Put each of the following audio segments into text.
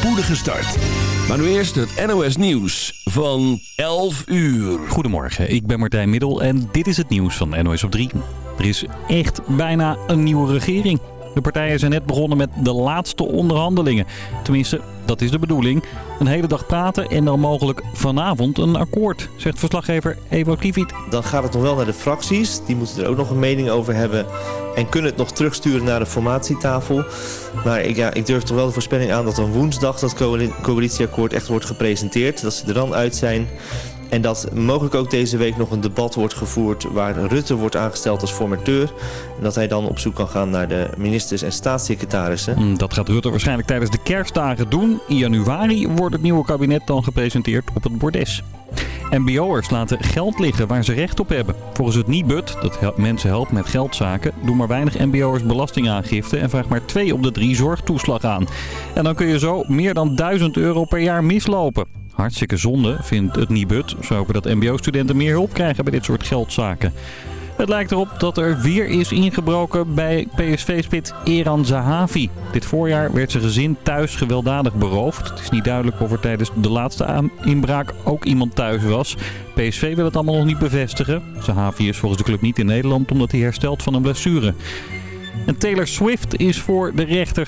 spoedige start. Maar nu eerst het NOS Nieuws van 11 uur. Goedemorgen, ik ben Martijn Middel en dit is het nieuws van NOS op 3. Er is echt bijna een nieuwe regering. De partijen zijn net begonnen met de laatste onderhandelingen. Tenminste, dat is de bedoeling. Een hele dag praten en dan mogelijk vanavond een akkoord, zegt verslaggever Evo Kiviet. Dan gaat het nog wel naar de fracties. Die moeten er ook nog een mening over hebben. En kunnen het nog terugsturen naar de formatietafel. Maar ik, ja, ik durf toch wel de voorspelling aan dat dan woensdag dat coalitieakkoord echt wordt gepresenteerd. Dat ze er dan uit zijn. En dat mogelijk ook deze week nog een debat wordt gevoerd waar Rutte wordt aangesteld als formateur. En dat hij dan op zoek kan gaan naar de ministers en staatssecretarissen. Mm, Dat gaat Rutte waarschijnlijk tijdens de kerstdagen doen. In januari wordt het nieuwe kabinet dan gepresenteerd op het bordes. MBO'ers laten geld liggen waar ze recht op hebben. Volgens het Nibud, dat mensen helpt met geldzaken, doen maar weinig MBO'ers belastingaangifte en vraagt maar 2 op de 3 zorgtoeslag aan. En dan kun je zo meer dan 1000 euro per jaar mislopen. Hartstikke zonde, vindt het Nibud. Zo hopen dat mbo-studenten meer hulp krijgen bij dit soort geldzaken. Het lijkt erop dat er weer is ingebroken bij PSV-spit Eran Zahavi. Dit voorjaar werd zijn gezin thuis gewelddadig beroofd. Het is niet duidelijk of er tijdens de laatste inbraak ook iemand thuis was. PSV wil het allemaal nog niet bevestigen. Zahavi is volgens de club niet in Nederland omdat hij herstelt van een blessure. En Taylor Swift is voor de rechter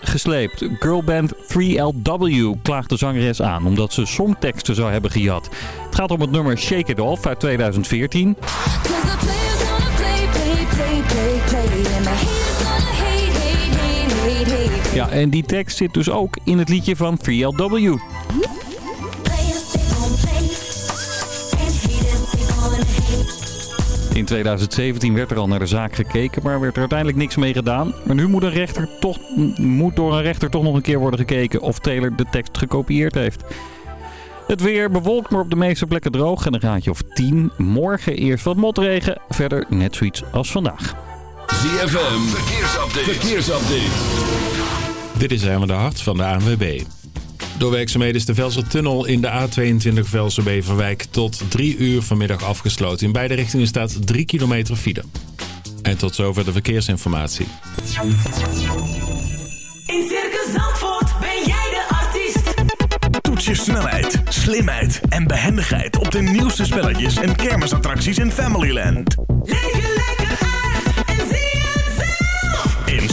gesleept. Girlband 3LW klaagt de zangeres aan omdat ze songteksten zou hebben gejat. Het gaat om het nummer Shake It Off uit 2014. Cause the players gonna play, play, play, play, play. And the haters gonna hate, hate, hate, hate, hate. Ja, en die tekst zit dus ook in het liedje van 3LW. In 2017 werd er al naar de zaak gekeken, maar werd er uiteindelijk niks mee gedaan. Maar nu moet, een rechter toch, moet door een rechter toch nog een keer worden gekeken of Taylor de tekst gekopieerd heeft. Het weer bewolkt, maar op de meeste plekken droog en een graadje of 10. Morgen eerst wat motregen, verder net zoiets als vandaag. ZFM, verkeersupdate. verkeersupdate. Dit is Herman de Hart van de ANWB. Door werkzaamheden is de Velsertunnel in de A22 Velserbeverwijk tot 3 uur vanmiddag afgesloten. In beide richtingen staat 3 kilometer file. En tot zover de verkeersinformatie. In Circus Zandvoort ben jij de artiest. Toets je snelheid, slimheid en behendigheid op de nieuwste spelletjes en kermisattracties in Familyland. Leef je lekker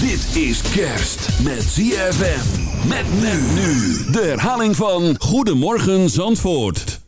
Dit is kerst met ZFM. Met men nu. De herhaling van Goedemorgen Zandvoort.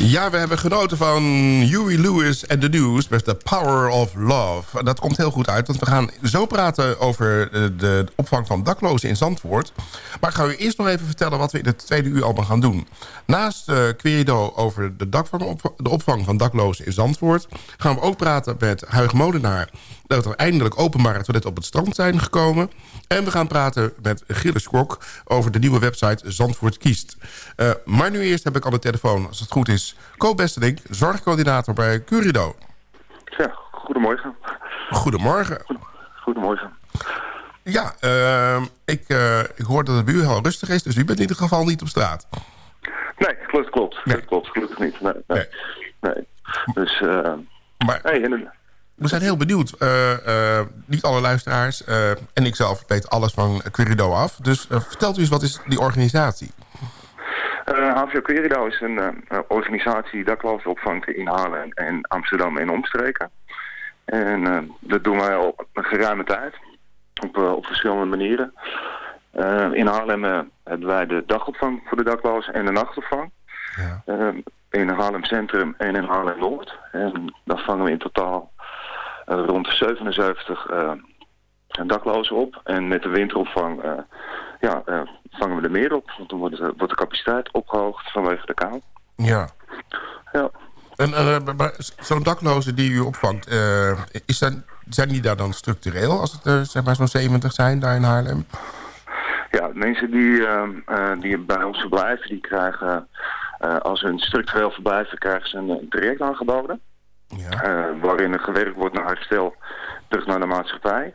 Ja, we hebben genoten van Huey Lewis en The News met The Power of Love. Dat komt heel goed uit, want we gaan zo praten over de, de opvang van daklozen in Zandvoort. Maar ik ga u eerst nog even vertellen wat we in het tweede uur allemaal gaan doen. Naast uh, Querido over de, de opvang van daklozen in Zandvoort... gaan we ook praten met Huig Molenaar... dat er eindelijk openbare toiletten op het strand zijn gekomen. En we gaan praten met Gilles Kok over de nieuwe website Zandvoort Kiest. Uh, maar nu eerst heb ik aan de telefoon, als het goed is... Ko Besterink, zorgcoördinator bij Curido. Ja, goedemorgen. Goedemorgen. Goedemorgen. Ja, uh, ik, uh, ik hoor dat het bij u heel rustig is, dus u bent in ieder geval niet op straat. Nee, klopt, klopt. Nee. klopt, gelukkig niet. Nee, nee. nee. nee. Dus, uh, maar, hey, en, we zijn heel benieuwd. Uh, niet alle luisteraars en ik zelf weet alles van Querido af. Dus vertelt u eens, wat is die organisatie? Uh, HVO Querido is een uh, organisatie die daklozen opvangt in Haarlem en Amsterdam en omstreken. En uh, dat doen wij al een geruime tijd, op, op verschillende manieren. in Haarlem hebben wij de dagopvang voor de daklozen en de nachtopvang. Ja. in Haarlem Centrum en in Haarlem Noord. En dan vangen we in totaal rond de 77 daklozen op. En met de winteropvang ja, uh, vangen we er meer op. Want dan wordt de, wordt de capaciteit opgehoogd vanwege de kou. Ja. ja. En uh, zo'n dakloze die u opvangt, uh, is dan, zijn die daar dan structureel als het zeg maar zo'n 70 zijn daar in Haarlem? Ja, mensen die, die bij ons verblijven, die krijgen als hun structureel verblijven, krijgen ze een traject aangeboden. Ja. waarin er gewerkt wordt naar herstel terug naar de maatschappij.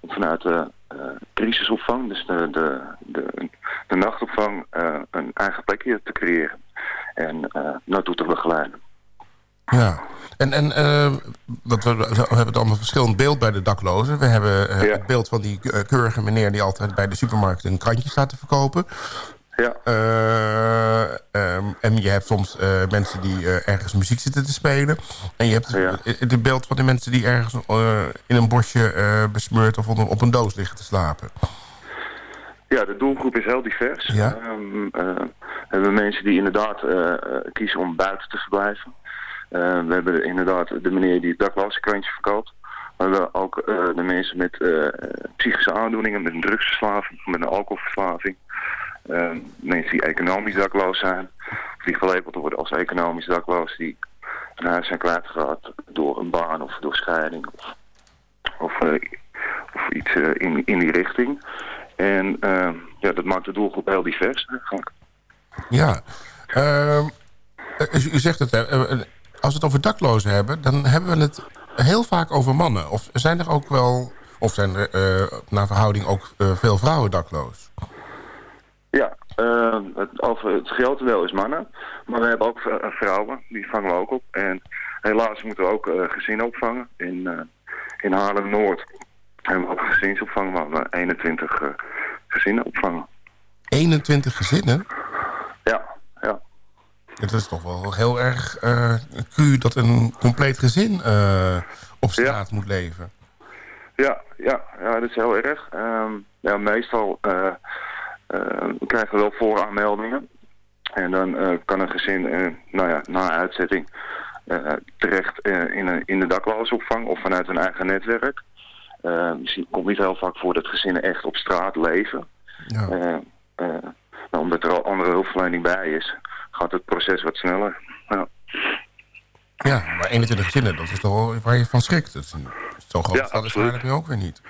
Om vanuit de uh, crisisopvang, dus de, de, de, de nachtopvang, een eigen plekje te creëren. En naartoe te begeleiden. Ja, en, en we, we hebben het allemaal verschillend beeld bij de daklozen. We hebben ja. het beeld van die keurige meneer die altijd bij de supermarkt een krantje staat te verkopen. Ja. Uh, um, en je hebt soms uh, mensen die uh, ergens muziek zitten te spelen. En je hebt ja. het beeld van de mensen die ergens in een bosje besmeurd of op een, doos liggen te slapen. Ja, de doelgroep is heel divers. Ja. Um, we hebben mensen die inderdaad kiezen om buiten te verblijven. we hebben inderdaad de meneer die het daklozenkrantje verkoopt. We hebben ook de mensen met psychische aandoeningen, met een drugsverslaving, met een alcoholverslaving. Uh, mensen die economisch dakloos zijn, of die gelabeld worden als economisch dakloos, die hun huis zijn kwijtgeraakt door een baan of door scheiding of, of, of iets uh, in, in die richting. En ja, dat maakt de doelgroep heel divers eigenlijk. Ja, ehm, u zegt het, als we het over daklozen hebben, dan hebben we het heel vaak over mannen. Of zijn er ook wel, of zijn er naar verhouding ook veel vrouwen dakloos? Ja, uh, het, over het grote deel is mannen. Maar we hebben ook uh, vrouwen, die vangen we ook op. En helaas moeten we ook uh, gezinnen opvangen. In, in Haarlem-Noord hebben we ook gezinsopvang waar we 21 gezinnen opvangen. 21 gezinnen? Ja, ja. Het is toch wel heel erg cru dat een compleet gezin op straat ja. moet leven. Ja, ja, ja, dat is heel erg. Um, ja, meestal... Uh, we krijgen wel vooraanmeldingen. En dan uh, kan een gezin, uh, nou ja, na uitzetting terecht in, een, in de daklozenopvang of vanuit een eigen netwerk. dus het komt niet heel vaak voor dat gezinnen echt op straat leven. Ja. nou, omdat er al andere hulpverlening bij is, gaat het proces wat sneller. Ja. Ja, maar 21 gezinnen, dat is toch waar je van schrikt. Dat is zo'n grote ja, stad is heb je ook weer niet.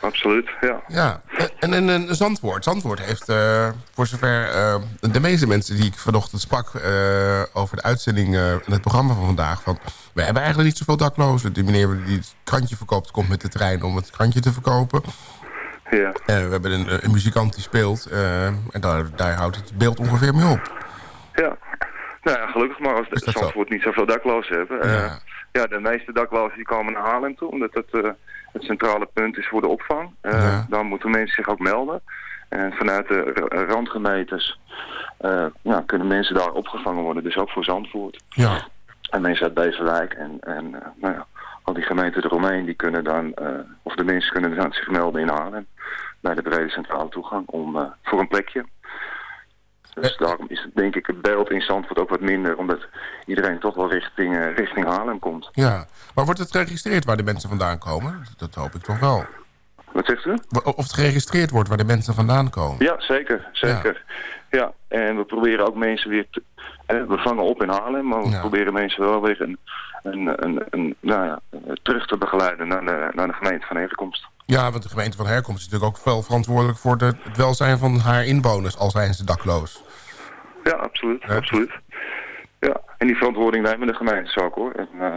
Absoluut. Ja. Ja, en in een Zandvoort. Zandvoort heeft, eh, voor zover eh, de meeste mensen die ik vanochtend sprak... eh, over de uitzending eh, en het programma van vandaag... van we hebben eigenlijk niet zoveel daklozen. Die meneer die het krantje verkoopt komt met de trein om het krantje te verkopen. Ja. Eh, we hebben een, een muzikant die speelt eh, en daar, daar houdt het beeld ongeveer mee op. Ja. Nou ja, gelukkig maar als dat zo? Zandvoort niet zoveel daklozen hebben. Eh, Ja. ja, de meeste daklozen die komen naar Haarlem toe, omdat eh, het centrale punt is voor de opvang. Eh, Ja. Dan moeten mensen zich ook melden. En vanuit de ra- randgemeentes eh, ja, kunnen mensen daar opgevangen worden, dus ook voor Zandvoort. Ja, En mensen uit Beverwijk en, en eh, nou ja, al die gemeenten eromheen, die kunnen dan, of de mensen kunnen dan zich melden in Haarlem. Bij de brede centrale toegang om, voor een plekje. Dus daarom is het denk ik het beeld in Zandvoort ook wat minder, omdat iedereen toch wel richting, eh, richting Haarlem komt. ja. Maar wordt het geregistreerd waar de mensen vandaan komen? Dat hoop ik toch wel. Wat zegt u? Of het geregistreerd wordt waar de mensen vandaan komen? Ja, zeker, zeker. Ja, en we proberen ook mensen weer te, eh, we vangen op in Haarlem, maar we Ja. proberen mensen wel weer een, een, een, een, nou ja, terug te begeleiden naar de, naar de gemeente van herkomst. Ja, want de gemeente van herkomst is natuurlijk ook wel verantwoordelijk voor de, het welzijn van haar inwoners, al zijn ze dakloos. Ja, absoluut, Ja. absoluut. Ja, en die verantwoording nemen de gemeentes ook hoor. En, eh,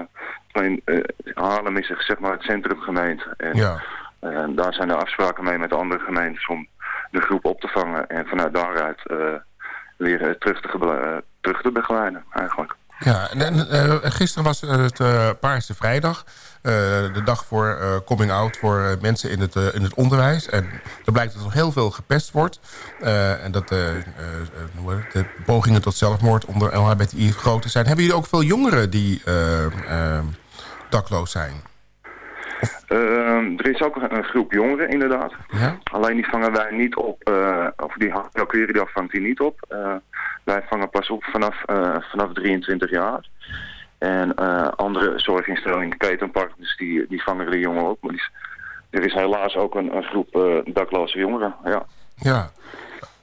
alleen, eh, Haarlem is zeg maar het centrumgemeente. En Ja, eh, daar zijn er afspraken mee met de andere gemeentes om de groep op te vangen. En vanuit daaruit weer terug, te terug te begeleiden eigenlijk. Ja. En, en, eh, gisteren was het eh, Paarse Vrijdag. eh, de dag voor coming out voor mensen in het, in het onderwijs. En er blijkt dat er heel veel gepest wordt. En dat de, de pogingen tot zelfmoord onder LHBTI groter zijn. Hebben jullie ook veel jongeren die dakloos zijn? Er is ook een, een groep jongeren inderdaad. Ja? Alleen die vangen wij niet op, of die Query die vangt die niet op. Wij vangen pas op vanaf, eh, vanaf 23 jaar. En eh, andere zorginstellingen, ketenpartners, die, die vangen de jongeren op. Maar die, is- er is helaas ook een, een groep eh, dakloze jongeren, ja. Ja.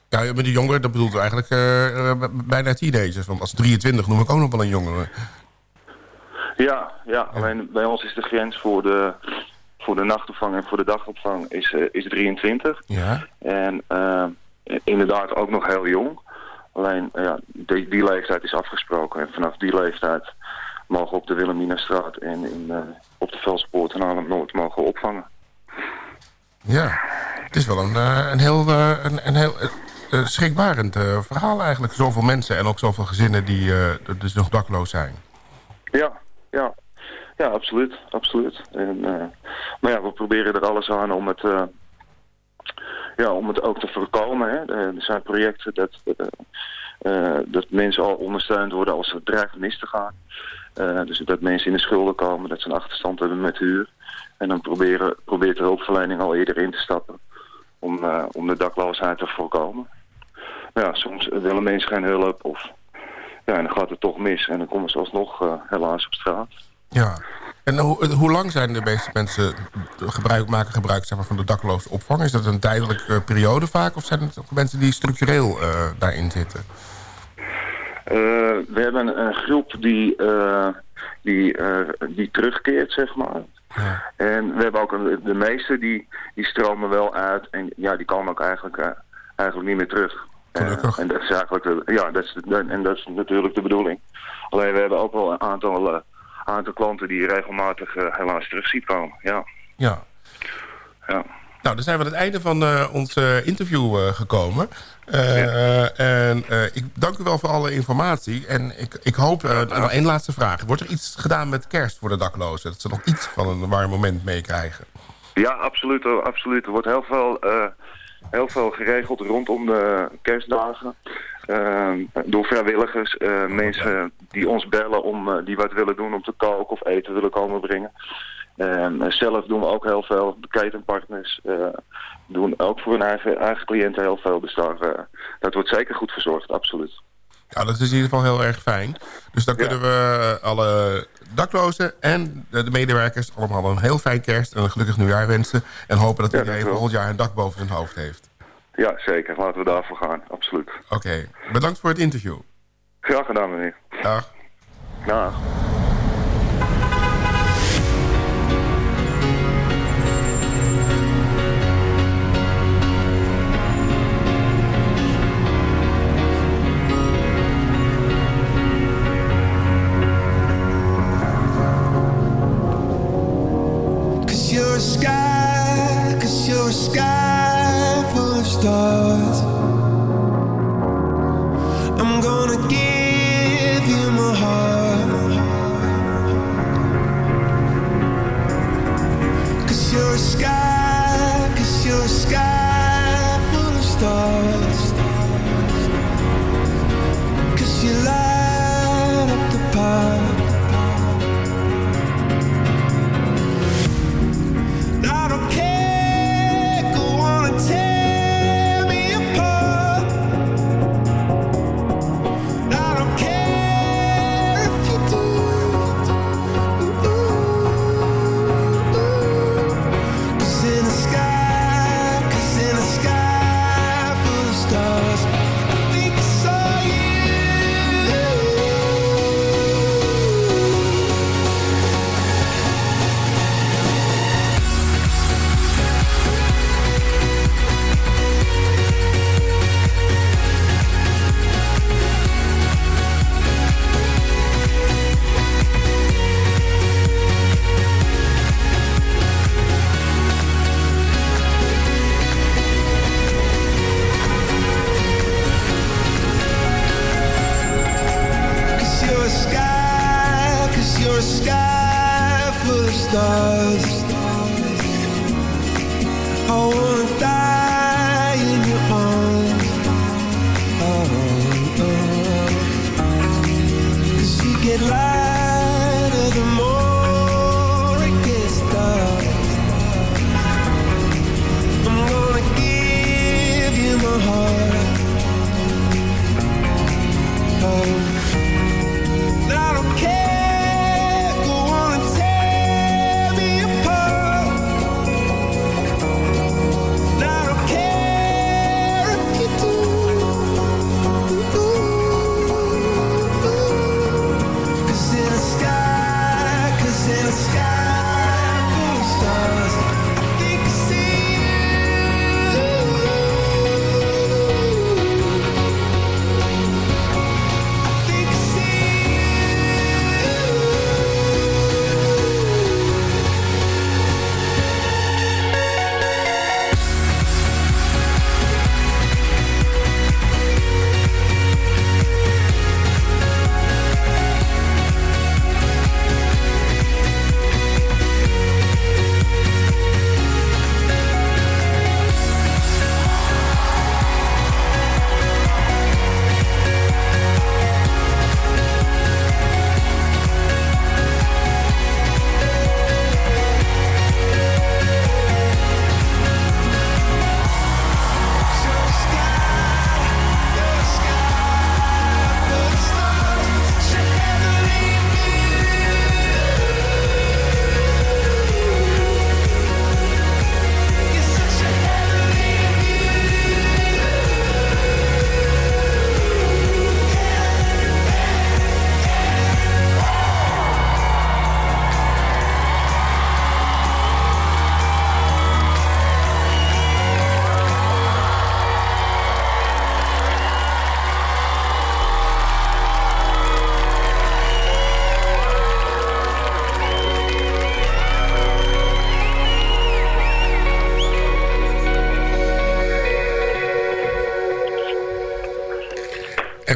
Ja, met die jongeren, dat bedoelt eigenlijk bijna teenagers. Want als 23 noem ik ook nog wel een jongere. Ja, ja, alleen bij ons is de grens voor de, voor de nachtopvang en voor de dagopvang is, is 23. Ja. En inderdaad ook nog heel jong. Alleen ja, die, die leeftijd is afgesproken. En vanaf die leeftijd mogen we op de Wilhelminastraat en in, eh, op de Veldspoort en Haarlem-Noord mogen we opvangen. Ja. Het is wel een, eh, een heel, eh, een, een heel schrikbarend verhaal eigenlijk. Zoveel mensen en ook zoveel gezinnen die dus nog dakloos zijn. Ja, ja. Ja, absoluut. absoluut. En, maar ja, we proberen er alles aan om het, ja, om het ook te voorkomen. Hè. Eh, Er zijn projecten dat, eh, eh, dat mensen al ondersteund worden als het dreigt mis te gaan. Dus dat mensen in de schulden komen, dat ze een achterstand hebben met huur. En dan proberen, probeert de hulpverlening al eerder in te stappen om, om de dakloosheid te voorkomen. Maar ja, soms willen mensen geen hulp of ja, en dan gaat het toch mis en dan komen ze alsnog helaas op straat. Ja. En hoe, hoe lang zijn de meeste mensen gebruik, maken gebruik zeg maar, van de dakloze opvang? Is dat een tijdelijke eh, periode vaak? Of zijn het ook mensen die structureel eh, daarin zitten? Eh, we hebben een, groep die, die, die terugkeert, zeg maar. Ja. En we hebben ook een, de meeste die, die stromen wel uit en ja, die komen ook eigenlijk, eigenlijk niet meer terug. Gelukkig. en dat is eigenlijk de, ja, dat is en dat is natuurlijk de bedoeling. Alleen we hebben ook wel een aantal, aantal klanten die je regelmatig eh, helaas terug ziet komen. Ja, Ja. ja. Nou, dan zijn we aan het einde van eh, ons eh, interview gekomen. En ik dank u wel voor alle informatie. En ik, ik hoop, nog één laatste vraag. Wordt er iets gedaan met kerst voor de daklozen? Dat ze nog iets van een warm moment meekrijgen? Ja, absoluut. absoluut. Er wordt heel veel, heel veel geregeld rondom de kerstdagen. Eh, door vrijwilligers, eh, mensen die ons bellen om eh, die wat willen doen om te koken of eten willen komen brengen. En eh, zelf doen we ook heel veel. De ketenpartners eh, doen ook voor hun eigen, eigen cliënten heel veel. Dus daar, dat wordt zeker goed verzorgd, absoluut. Ja, dat is in ieder geval heel erg fijn. Dus dan Ja. kunnen we alle daklozen en de de medewerkers... allemaal een heel fijn kerst en een gelukkig nieuwjaar wensen. En hopen dat Ja, iedereen wel. volgend jaar een dak boven zijn hoofd heeft. Ja, zeker. Laten we daarvoor gaan, absoluut. Oké, bedankt voor het interview. Graag gedaan, meneer. Dag. Dag. Cause you're a sky, cause you're a sky full of stars.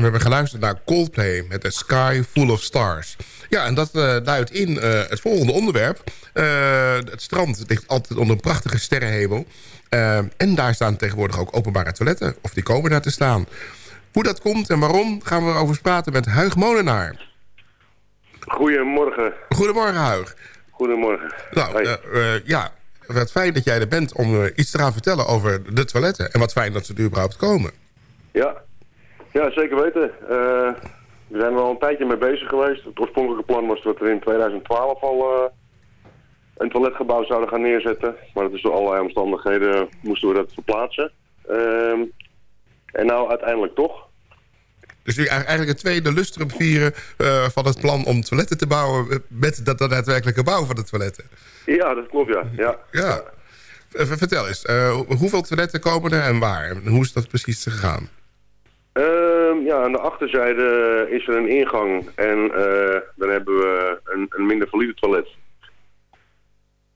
We hebben geluisterd naar Coldplay met A Sky Full of Stars. Ja, en dat eh, duidt in eh, het volgende onderwerp. Eh, het strand ligt altijd onder een prachtige sterrenhemel. En daar staan tegenwoordig ook openbare toiletten. Of die komen daar te staan. Hoe dat komt en waarom gaan we over praten met Huig Molenaar. Goedemorgen. Goedemorgen, Huig. Goedemorgen. Nou, ja, wat fijn dat jij er bent om iets te gaan vertellen over de toiletten. En wat fijn dat ze er überhaupt komen. Ja. Ja, zeker weten. Eh, we zijn er al een tijdje mee bezig geweest. Het oorspronkelijke plan was dat we in 2012 al eh, een toiletgebouw zouden gaan neerzetten. Maar dat is door allerlei omstandigheden moesten we dat verplaatsen. Ehm, en nou uiteindelijk toch. Dus eigenlijk het tweede lustrum vieren eh, van het plan om toiletten te bouwen... eh, met dat daadwerkelijke bouw van de toiletten. Ja, dat klopt ja. ja. Ja. Eh, vertel eens, eh, hoeveel toiletten komen er en waar? En hoe is dat precies gegaan? Ehm, ja, aan de achterzijde is er een ingang en eh, dan hebben we een, een minder valide toilet.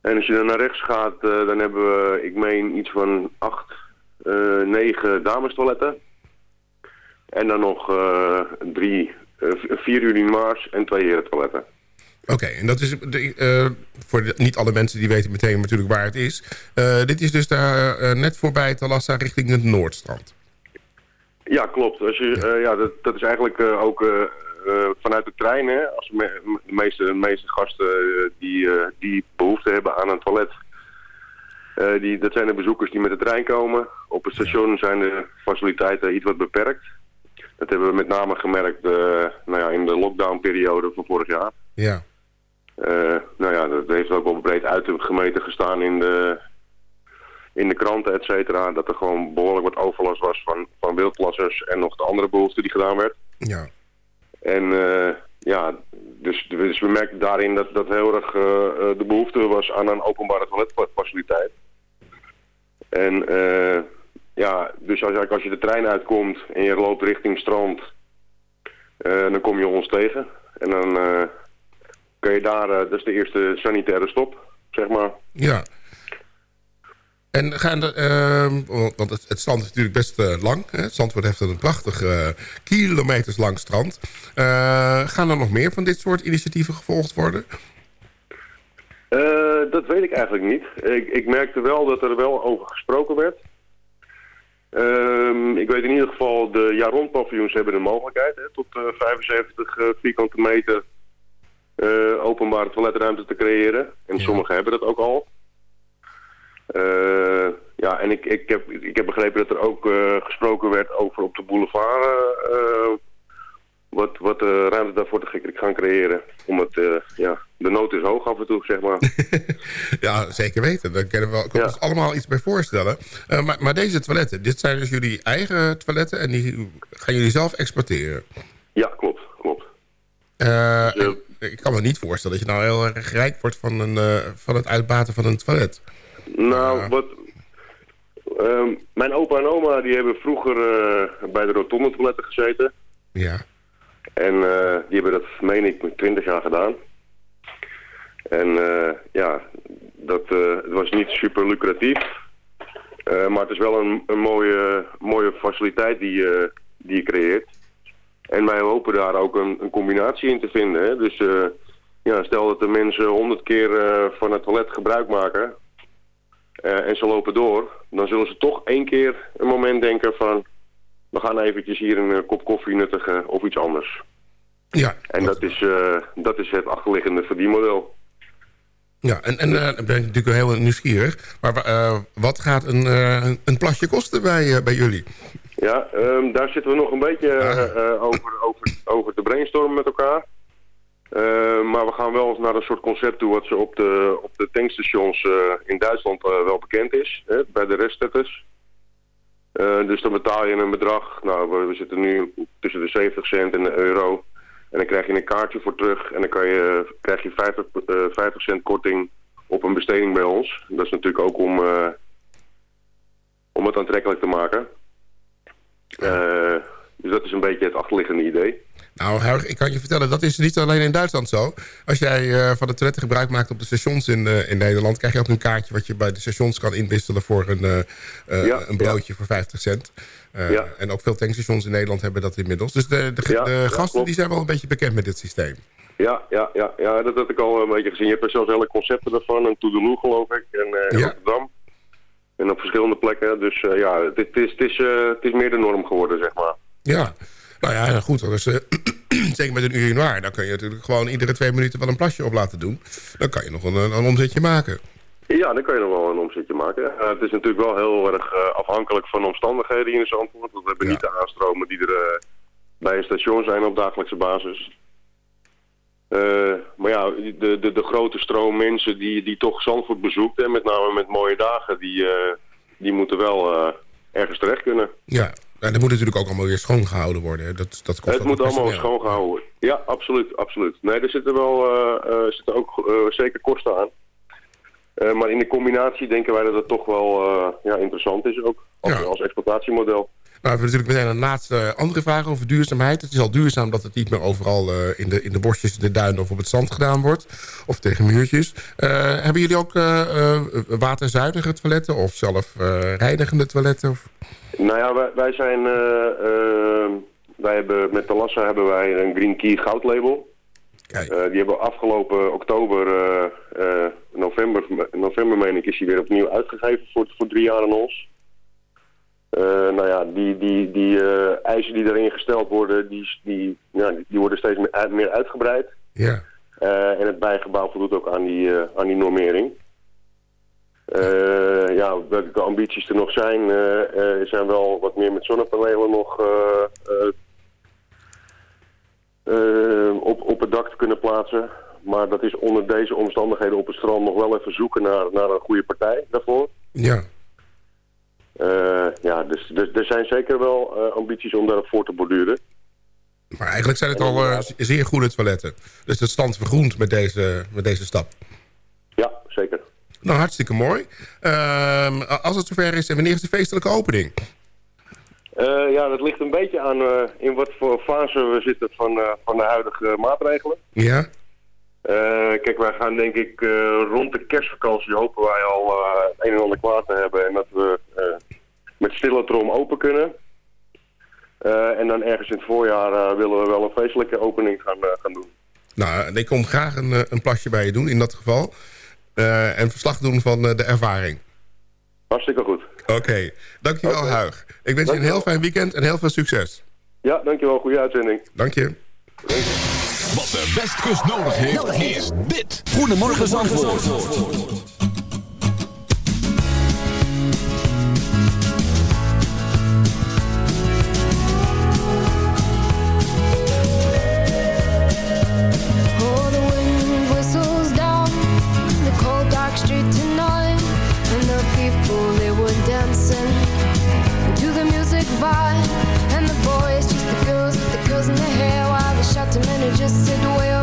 En als je dan naar rechts gaat, eh, dan hebben we, ik meen, iets van acht, eh, negen damestoiletten. En dan nog drie, vier urinoirs en twee herentoiletten. Oké, en dat is de, voor niet alle mensen die weten meteen natuurlijk waar het is. Dit is dus daar net voorbij Talassa richting het Noordstrand. Ja, klopt. Als je, eh, ja, dat, dat is eigenlijk eh, ook eh, vanuit de trein. Hè, als me- de, meeste, de meeste gasten die, die behoefte hebben aan een toilet. die, dat zijn de bezoekers die met de trein komen. Op het station zijn de faciliteiten iets wat beperkt. Dat hebben we met name gemerkt nou ja, in de lockdownperiode van vorig jaar. Ja. Nou ja, dat heeft ook wel breed uitgemeten gestaan in de, in de kranten, et cetera. Dat er gewoon behoorlijk wat overlast was van, van wildplassers en nog de andere behoefte die gedaan werd. Ja. En eh, ja, dus, dus we merkten daarin dat, dat heel erg eh, eh, de behoefte was aan een openbare toiletfaciliteit. En ja, dus als, als je de trein uitkomt en je loopt richting strand, dan kom je ons tegen. En dan kun je daar, dat is de eerste sanitaire stop, zeg maar. Ja. En gaan er, ehm, want het, het strand is natuurlijk best eh, lang. Hè? Zandvoort heeft een prachtig eh, kilometers lang strand. Eh, gaan er nog meer van dit soort initiatieven gevolgd worden? Dat weet ik eigenlijk niet. Ik, ik merkte wel dat er wel over gesproken werd. Ehm, ik weet in ieder geval, de jaar-rond paviljoens hebben de mogelijkheid hè, tot eh, 75 eh, vierkante meter openbare toiletruimte te creëren. En sommigen hebben dat ook al. Eh, ja, en ik, ik, heb, ik heb begrepen dat er ook eh, gesproken werd over op de boulevard eh, wat, wat ruimte daarvoor te gaan creëren. Omdat ja, de nood is hoog af en toe, zeg maar. Ja, zeker weten. Daar kunnen we kunnen we ons allemaal iets bij voorstellen. Maar, maar deze toiletten, dit zijn dus jullie eigen toiletten... en die gaan jullie zelf exporteren? ja, klopt, klopt. En ik kan me niet voorstellen dat je nou heel erg rijk wordt... van, een, van het uitbaten van een toilet. Nou, wat... ehm, mijn opa en oma die hebben vroeger eh, bij de rotonde toiletten gezeten. Ja. En eh, die hebben dat, meen ik, met 20 jaar gedaan. En eh, ja, dat het was niet super lucratief. Maar het is wel een, een mooie, mooie faciliteit die, je die je creëert. En wij hopen daar ook een, een combinatie in te vinden. Hè? Dus ja, stel dat de mensen honderd keer van het toilet gebruik maken... eh, en ze lopen door... dan zullen ze toch één keer een moment denken van... we gaan eventjes hier een eh, kop koffie nuttigen of iets anders. Ja. En dat is, eh, dat is het achterliggende verdienmodel. Ja, en, en ben ik natuurlijk heel nieuwsgierig. Maar wat gaat een, een- plasje kosten bij, bij jullie? Ja, ehm, daar zitten we nog een beetje eh, over, over, over te brainstormen met elkaar. Eh, maar we gaan wel naar een soort concept toe wat ze op de, op de tankstations eh, in Duitsland eh, wel bekend is. Hè, bij de restzetters. Eh, dus dan betaal je een bedrag. Nou, we, zitten nu tussen de 70 cent en de euro. En dan krijg je een kaartje voor terug. En dan kan je, krijg je 50, eh, 50 cent korting op een besteding bij ons. Dat is natuurlijk ook om, om het aantrekkelijk te maken. Dus dat is een beetje het achterliggende idee. Nou, ik kan je vertellen, dat is niet alleen in Duitsland zo. Als jij eh, van de toiletten gebruik maakt op de stations in, eh, in Nederland... krijg je ook een kaartje wat je bij de stations kan inwisselen... voor een, Ja, een broodje voor 50 cent. Ja. En ook veel tankstations in Nederland hebben dat inmiddels. Dus de, de, de gasten die zijn wel een beetje bekend met dit systeem. Ja, ja, ja, ja, dat had ik al een beetje gezien. Je hebt er zelfs hele concepten ervan. En Toedeloe geloof ik. En. Rotterdam. En op verschillende plekken. Dus ja, het, is, het, is, het is meer de norm geworden, zeg maar. Ja, nou ja, goed. Dus, eh, zeker met een urinoir. Dan kun je natuurlijk gewoon iedere twee minuten wel een plasje op laten doen. Dan kan je nog een, een omzetje maken. Ja, dan kan je nog wel een omzetje maken. Eh, het is natuurlijk wel heel erg eh, afhankelijk van de omstandigheden hier in Zandvoort. Want we hebben niet de aanstromen die er bij een station zijn op dagelijkse basis. Maar ja, de, de, de grote stroom mensen die, die toch Zandvoort bezoekt, en met name met mooie dagen, die, die moeten wel ergens terecht kunnen. Ja, en dat moet natuurlijk ook allemaal weer schoongehouden worden. Dat, dat kost Het moet allemaal schoongehouden worden. Ja, absoluut, absoluut. Nee, er zitten wel eh, eh, zitten ook eh, zeker kosten aan. Maar in de combinatie denken wij dat het toch wel ja, interessant is ook. Als, als exploitatiemodel. Nou, we hebben natuurlijk meteen een laatste andere vraag over duurzaamheid. Het is al duurzaam dat het niet meer overal eh, in, de, in de bosjes, in de duinen of op het zand gedaan wordt. Of tegen muurtjes. Eh, hebben jullie ook eh, eh, waterzuinige toiletten of zelf eh, reinigende toiletten? Of... Nou ja, wij, wij zijn... eh, eh, wij hebben, met Talassa hebben wij een Green Key goudlabel. Eh, die hebben we afgelopen oktober, eh, eh, november, november meen ik, is die weer opnieuw uitgegeven voor, voor drie jaar aan ons. Eh, nou ja, die, die, die eh, eisen die daarin gesteld worden, die, die, ja, die worden steeds meer, uit- meer uitgebreid. Ja. Eh, en het bijgebouw voldoet ook aan die, aan die normering. Ja, welke ambities er nog zijn, zijn wel wat meer met zonnepanelen nog op, op het dak te kunnen plaatsen. Maar dat is onder deze omstandigheden op het strand nog wel even zoeken naar, naar een goede partij daarvoor. Ja. Eh, ja, dus, dus er zijn zeker wel eh, ambities om daarop voor te borduren. Maar eigenlijk zijn het al eh, zeer goede toiletten. Dus het stand vergroent met deze, met deze stap. Ja, zeker. Nou, hartstikke mooi. Ehm, als het zover is, en wanneer is de feestelijke opening? Eh, ja, dat ligt een beetje aan in wat voor fase we zitten van, van de huidige maatregelen. Ja? Kijk, wij gaan denk ik rond de kerstvakantie hopen wij al het een en ander klaar te hebben. En dat we stille trom open kunnen. Eh, en dan ergens in het voorjaar eh, willen we wel een feestelijke opening gaan, eh, gaan doen. Nou, ik kom graag een, een plasje bij je doen in dat geval. eh, en verslag doen van eh, de ervaring. Hartstikke goed. Oké, dankjewel Oké. Huig. Ik wens je een heel fijn weekend en heel veel succes. Ja, dankjewel. Goede uitzending. Dank je. Wat de Westkust nodig heeft, is dit. Goedemorgen Zandvoort. in the hair while they shot him and he just said, Where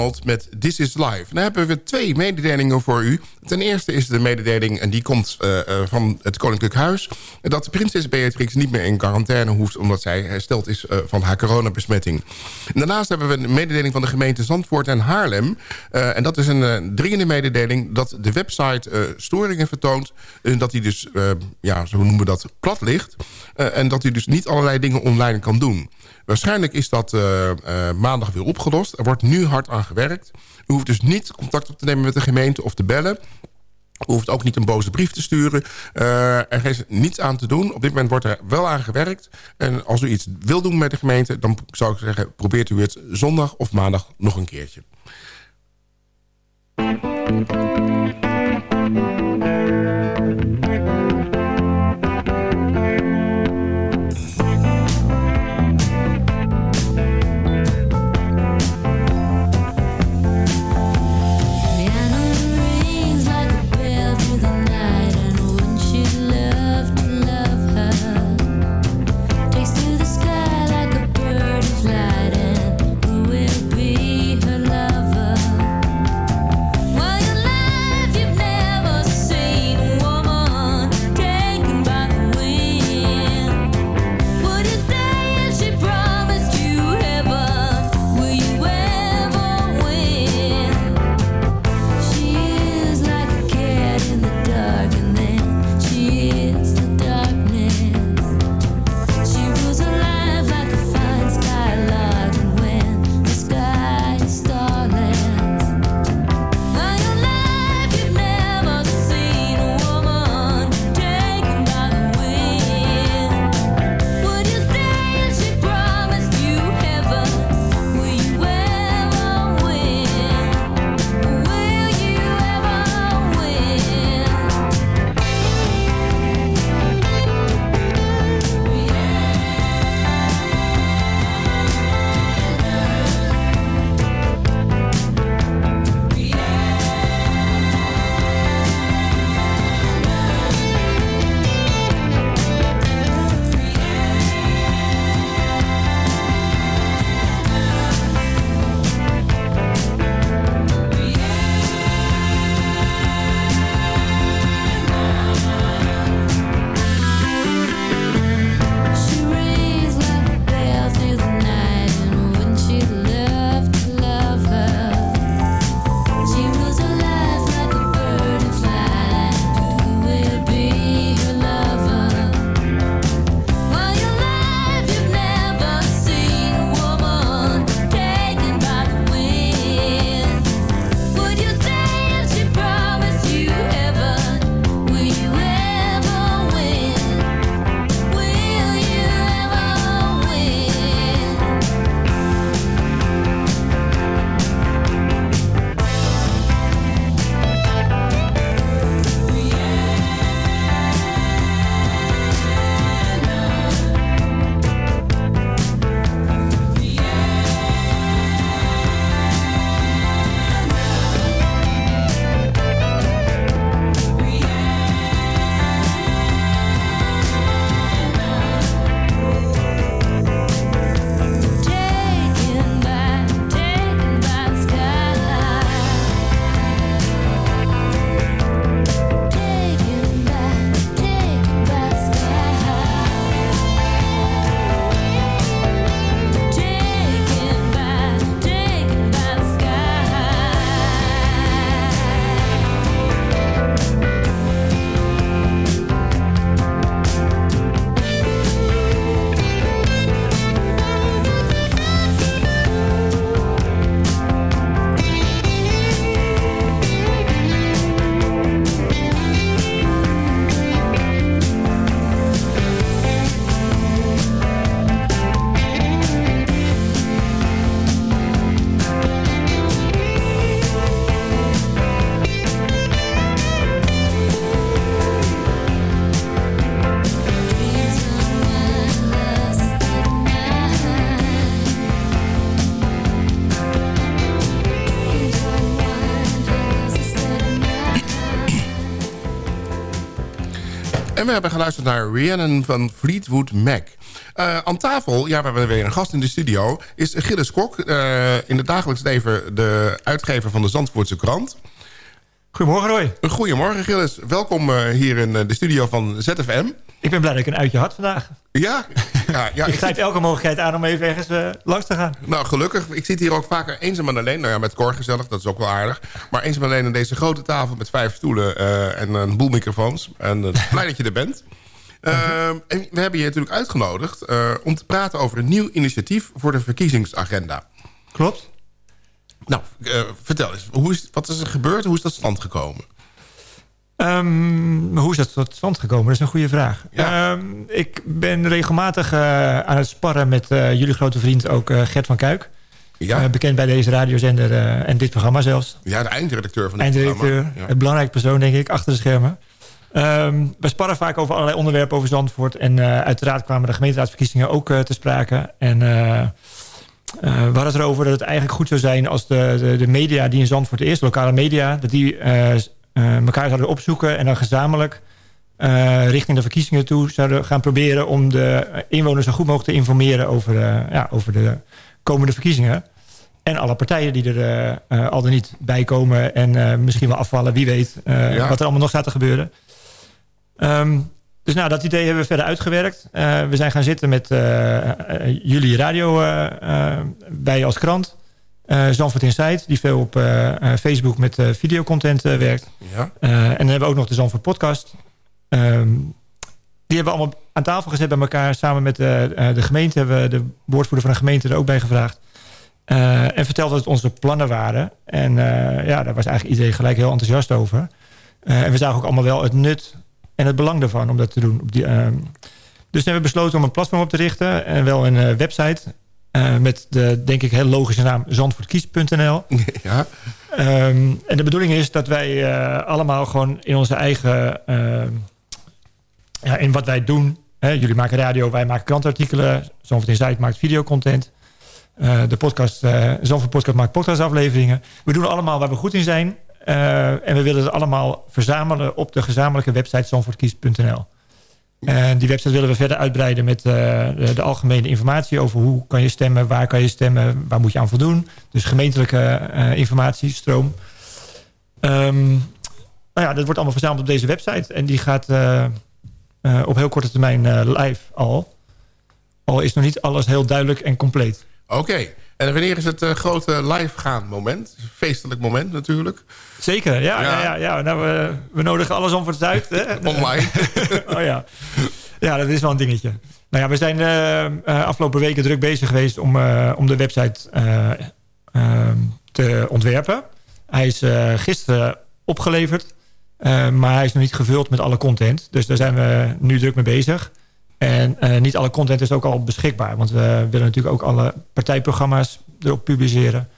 Met This is Life. Dan hebben we twee mededelingen voor u. Ten eerste is de mededeling, en die komt eh, eh, van het Koninklijk Huis... dat prinses Beatrix niet meer in quarantaine hoeft... omdat zij hersteld is eh, van haar coronabesmetting. En daarnaast hebben we een mededeling van de gemeente Zandvoort en Haarlem. En dat is een dringende mededeling dat de website storingen vertoont... en dat die dus, ja, zo noemen we dat, plat ligt... En dat u dus niet allerlei dingen online kan doen... Waarschijnlijk is dat eh, eh, maandag weer opgelost. Er wordt nu hard aan gewerkt. U hoeft dus niet contact op te nemen met de gemeente of te bellen. U hoeft ook niet een boze brief te sturen. Eh, er is niets aan te doen. Op dit moment wordt er wel aan gewerkt. En als u iets wil doen met de gemeente... dan zou ik zeggen, probeert u het zondag of maandag nog een keertje. We hebben geluisterd naar Rhiannon van Fleetwood Mac. Eh, aan tafel, ja, we hebben weer een gast in de studio... is Gilles Kok, eh, in het dagelijks leven de uitgever van de Zandvoortse krant. Goedemorgen Roy. Goedemorgen Gilles. Welkom eh, hier in de studio van ZFM. Ik ben blij dat ik een uitje had vandaag. Ja, ja, ja ik grijp elke mogelijkheid aan om even ergens eh, langs te gaan. Nou, gelukkig. Ik zit hier ook vaker eenzaam en alleen. Nou ja, met Cor gezellig, dat is ook wel aardig. Maar eenzaam en alleen aan deze grote tafel met vijf stoelen eh, en een boel microfoons. En uh, blij dat je er bent. Uh, en we hebben je natuurlijk uitgenodigd om te praten over een nieuw initiatief voor de verkiezingsagenda. Klopt. Nou, vertel eens, hoe is, wat is er gebeurd? Hoe is dat stand gekomen? Um, hoe is dat tot stand gekomen? Dat is een goede vraag. Ja. Um, ik ben regelmatig uh, aan het sparren met uh, jullie grote vriend ook uh, Gert van Kuik. Ja. bekend bij deze radiozender en dit programma zelfs. Ja, de eindredacteur van dit eindredacteur, programma. Ja. Een belangrijke persoon denk ik, achter de schermen. Um, we sparren vaak over allerlei onderwerpen over Zandvoort. En uiteraard kwamen de gemeenteraadsverkiezingen ook te sprake. En we hadden het erover dat het eigenlijk goed zou zijn... als de, de, de media die in Zandvoort is, lokale media... dat die elkaar zouden opzoeken en dan gezamenlijk... Uh, richting de verkiezingen toe zouden gaan proberen... om de inwoners zo goed mogelijk te informeren over, ja, over de komende verkiezingen. En alle partijen die er al dan niet bij komen... en misschien wel afvallen, wie weet ja. wat er allemaal nog staat te gebeuren... Um, dus nou, dat idee hebben we verder uitgewerkt. We zijn gaan zitten met jullie radio bij als krant. Zandvoort Insight, die veel op Facebook met videocontent werkt. Ja. en dan hebben we ook nog de Zandvoort podcast. Um, die hebben we allemaal aan tafel gezet bij elkaar. Samen met de gemeente hebben we de woordvoerder van de gemeente er ook bij gevraagd. en verteld dat het onze plannen waren. En ja, daar was eigenlijk iedereen gelijk heel enthousiast over. en we zagen ook allemaal wel het nut en het belang daarvan om dat te doen. Op die, uh, dus hebben we besloten om een platform op te richten. En wel een uh, website. Uh, met de, denk ik, heel logische naam zandvoortkies.nl. Ja. Um, en de bedoeling is dat wij allemaal gewoon in onze eigen... ja, in wat wij doen. Hè, jullie maken radio, wij maken krantartikelen. Zandvoort Insight maakt videocontent. de podcast, Zandvoort Podcast maakt podcastafleveringen. We doen allemaal waar we goed in zijn. Uh, en we willen het allemaal verzamelen op de gezamenlijke website zandvoortkies.nl. En die website willen we verder uitbreiden met uh, de, algemene informatie over hoe kan je stemmen, waar kan je stemmen, waar moet je aan voldoen. Dus gemeentelijke uh, informatiestroom. Um, nou ja, dat wordt allemaal verzameld op deze website. En die gaat op heel korte termijn live al. Al is nog niet alles heel duidelijk en compleet. Oké. En wanneer is het grote live gaan moment? Feestelijk moment natuurlijk. Zeker, ja. ja. ja, ja. Nou, we, we nodigen alles om voor het uit. Hè? Online. oh ja. Ja, dat is wel een dingetje. Nou ja, we zijn uh, afgelopen weken druk bezig geweest om, uh, om de website te ontwerpen. Hij is gisteren opgeleverd. maar hij is nog niet gevuld met alle content. Dus daar zijn we nu druk mee bezig. En niet alle content is ook al beschikbaar. Want we willen natuurlijk ook alle partijprogramma's erop publiceren.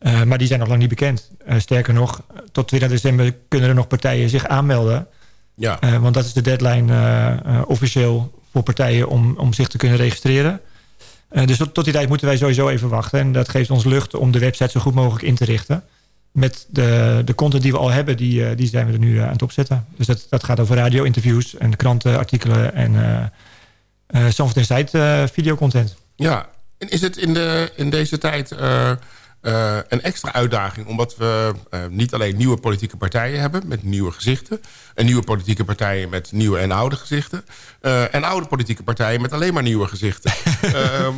Uh, maar die zijn nog lang niet bekend. Uh, sterker nog, tot 20 december kunnen er nog partijen zich aanmelden. Ja. want dat is de deadline officieel voor partijen om, om zich te kunnen registreren. dus tot, tot, die tijd moeten wij sowieso even wachten. En dat geeft ons lucht om de website zo goed mogelijk in te richten. Met de, de content die we al hebben, die, die zijn we er nu aan het opzetten. Dus dat, dat gaat over radio-interviews en krantenartikelen en uh, Zandvoort Insight uh, videocontent. Ja, en is het in, de, in deze tijd uh, een extra uitdaging... omdat we niet alleen nieuwe politieke partijen hebben met nieuwe gezichten... en nieuwe politieke partijen met nieuwe en oude gezichten... en oude politieke partijen met alleen maar nieuwe gezichten... Ehm,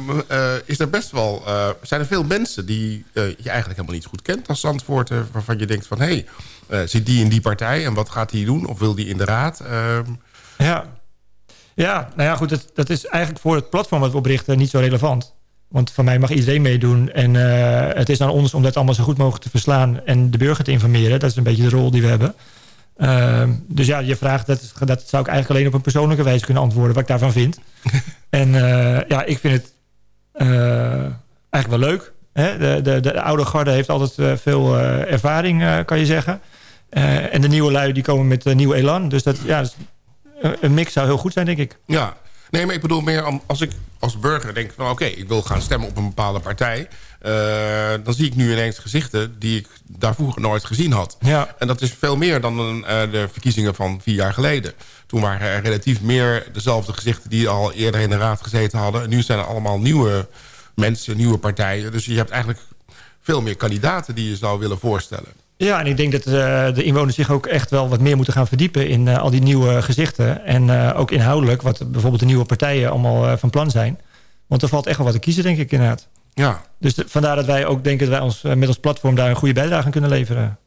is er best wel, zijn er veel mensen die je eigenlijk helemaal niet goed kent als Zandvoort... waarvan je denkt van, hé, hey, zit die in die partij en wat gaat die doen? Of wil die in de raad? Ehm, ja, ja, nou ja, goed. Dat, dat is eigenlijk voor het platform wat we oprichten niet zo relevant. Want van mij mag iedereen meedoen. En uh, het is aan ons om dat allemaal zo goed mogelijk te verslaan... en de burger te informeren. Dat is een beetje de rol die we hebben. Uh, dus ja, je vraagt, dat, dat zou ik eigenlijk alleen op een persoonlijke wijze kunnen antwoorden... wat ik daarvan vind. en uh, ja, ik vind het eigenlijk wel leuk. Hè? De, de, de, oude garde heeft altijd veel ervaring, kan je zeggen. en de nieuwe lui die komen met nieuw elan. Dus dat, ja, een mix zou heel goed zijn, denk ik. Ja, Nee, maar ik bedoel meer om- als ik als burger denk van... oké, ik wil gaan stemmen op een bepaalde partij... eh, dan zie ik nu ineens gezichten die ik daar vroeger nooit gezien had. Ja. En dat is veel meer dan een, eh, de verkiezingen van vier jaar geleden. Toen waren er relatief meer dezelfde gezichten... die al eerder in de raad gezeten hadden. En nu zijn er allemaal nieuwe mensen, nieuwe partijen. Dus je hebt eigenlijk veel meer kandidaten die je zou willen voorstellen. Ja, en ik denk dat eh, de inwoners zich ook echt wel wat meer moeten gaan verdiepen... in eh, al die nieuwe gezichten. En eh, ook inhoudelijk, wat bijvoorbeeld de nieuwe partijen allemaal van plan zijn. Want er valt echt wel wat te kiezen, denk ik inderdaad. Ja. Dus de- vandaar dat wij ook denken dat wij ons, met ons platform... daar een goede bijdrage aan kunnen leveren.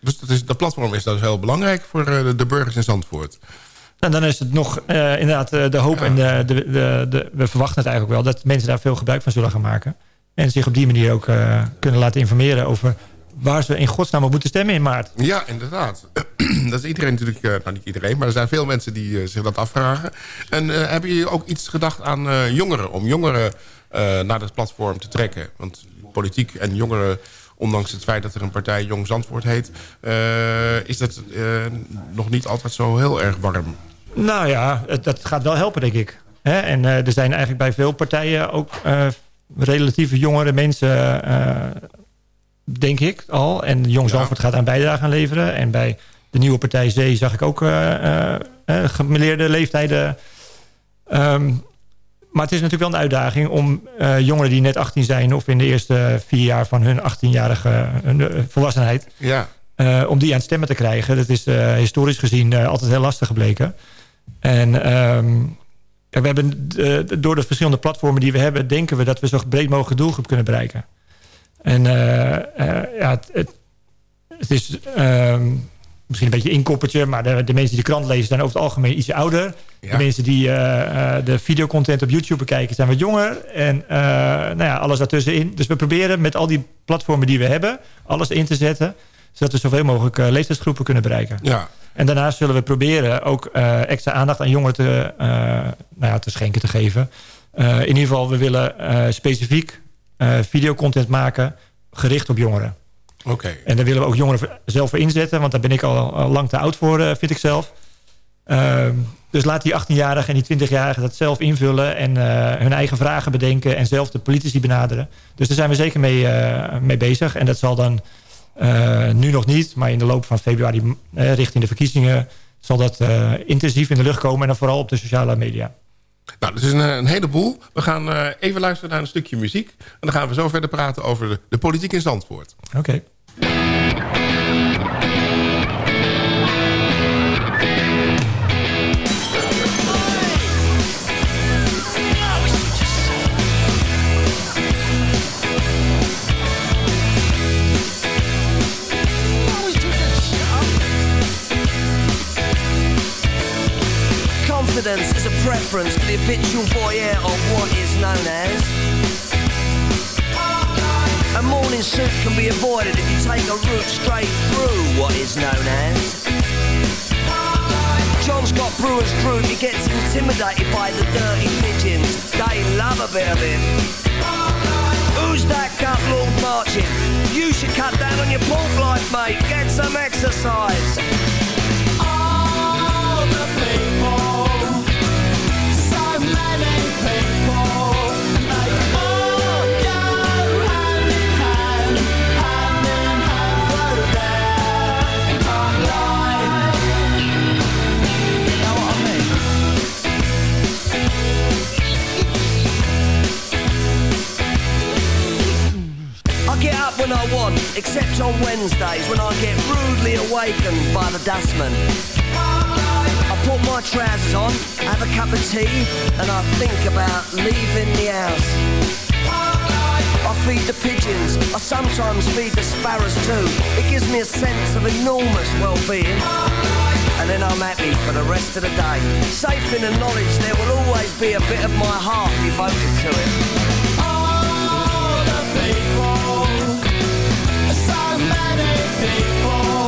Dus dat, is, dat platform is dus heel belangrijk voor de, de burgers in Zandvoort. En dan is het nog inderdaad de hoop en de, de, de, de- we verwachten het eigenlijk wel... dat mensen daar veel gebruik van zullen gaan maken. En zich op die manier ook kunnen laten informeren over... waar ze in godsnaam op moeten stemmen in maart. Ja, inderdaad. dat is iedereen natuurlijk... eh, nou, niet iedereen, maar er zijn veel mensen die eh, zich dat afvragen. En eh, hebben jullie ook iets gedacht aan jongeren? Om jongeren naar dat platform te trekken? Want politiek en jongeren... ondanks het feit dat er een partij Jong Zandvoort heet... is dat nog niet altijd zo heel erg warm. Nou ja, dat gaat wel helpen, denk ik. Hè? En er zijn eigenlijk bij veel partijen ook relatieve jongere mensen, denk ik al. En Jong Zandvoort gaat daar een bijdrage aan leveren. En bij de nieuwe partij Zee zag ik ook eh eh, eh, gemeleerde leeftijden. Ehm, maar het is natuurlijk wel een uitdaging om jongeren die net 18 zijn... of in de eerste vier jaar van hun 18-jarige hun, eh, volwassenheid... Ja. om die aan het stemmen te krijgen. Dat is historisch gezien altijd heel lastig gebleken. En ehm, we hebben door de verschillende platformen die we hebben... denken we dat we zo breed mogelijk doelgroep kunnen bereiken. En het, het, het is ehm, misschien een beetje inkoppertje... maar de, de mensen die de krant lezen zijn over het algemeen iets ouder. Ja. De mensen die eh, eh, de videocontent op YouTube bekijken zijn wat jonger. En eh, nou ja, alles daartussenin. Dus we proberen met al die platformen die we hebben... alles in te zetten zodat we zoveel mogelijk eh, leeftijdsgroepen kunnen bereiken. Ja. En daarnaast zullen we proberen ook extra aandacht aan jongeren te, nou ja, te schenken, te geven. In ieder geval, we willen specifiek videocontent maken gericht op jongeren. En daar willen we ook jongeren zelf voor inzetten. Want daar ben ik al, lang te oud voor, eh, vind ik zelf. Ehm, dus laat die 18-jarigen en die 20-jarigen dat zelf invullen... en eh, hun eigen vragen bedenken en zelf de politici benaderen. Dus daar zijn we zeker mee, eh, mee bezig. En dat zal dan nu nog niet... maar in de loop van februari richting de verkiezingen... zal dat intensief in de lucht komen... en dan vooral op de sociale media. Nou, dat is een, een heleboel. We gaan eh, even luisteren naar een stukje muziek. En dan gaan we zo verder praten over de, de politiek in Zandvoort. Oké. Preference the habitual voyeur of what is known as. A morning suit can be avoided if you take a route straight through what is known as. John's got brewer's group, he gets intimidated by the dirty pigeons. They love a bit of him. Who's that gut lord marching? You should cut down on your pork life, mate. Get some exercise. All the people, dustman. I put my trousers on, have a cup of tea, and I think about leaving the house. I feed the pigeons, I sometimes feed the sparrows too. It gives me a sense of enormous well-being. And then I'm happy for the rest of the day. Safe in the knowledge there will always be a bit of my heart devoted to it. All the people, so many people,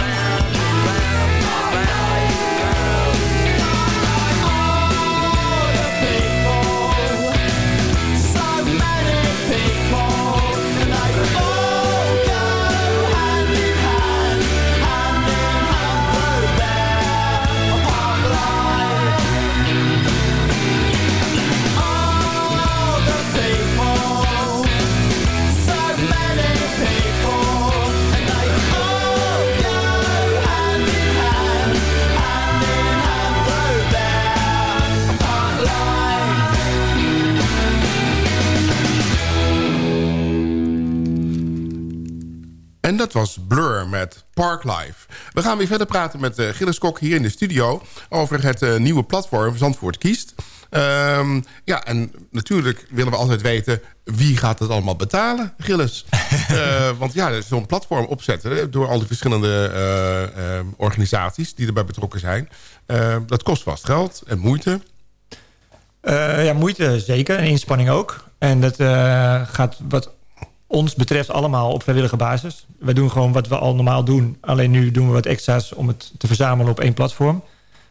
En dat was Blur met Parklife. We gaan weer verder praten met eh, Gilles Kok hier in de studio... over het eh, nieuwe platform Zandvoort Kiest. Ehm, ja, en natuurlijk willen we altijd weten... wie gaat het allemaal betalen, Gilles? Eh, want ja, zo'n platform opzetten... door al die verschillende organisaties die erbij betrokken zijn... eh, dat kost vast geld en moeite. Ja, moeite zeker en inspanning ook. En dat gaat wat ons betreft allemaal op vrijwillige basis. We doen gewoon wat we al normaal doen. Alleen nu doen we wat extra's om het te verzamelen op één platform.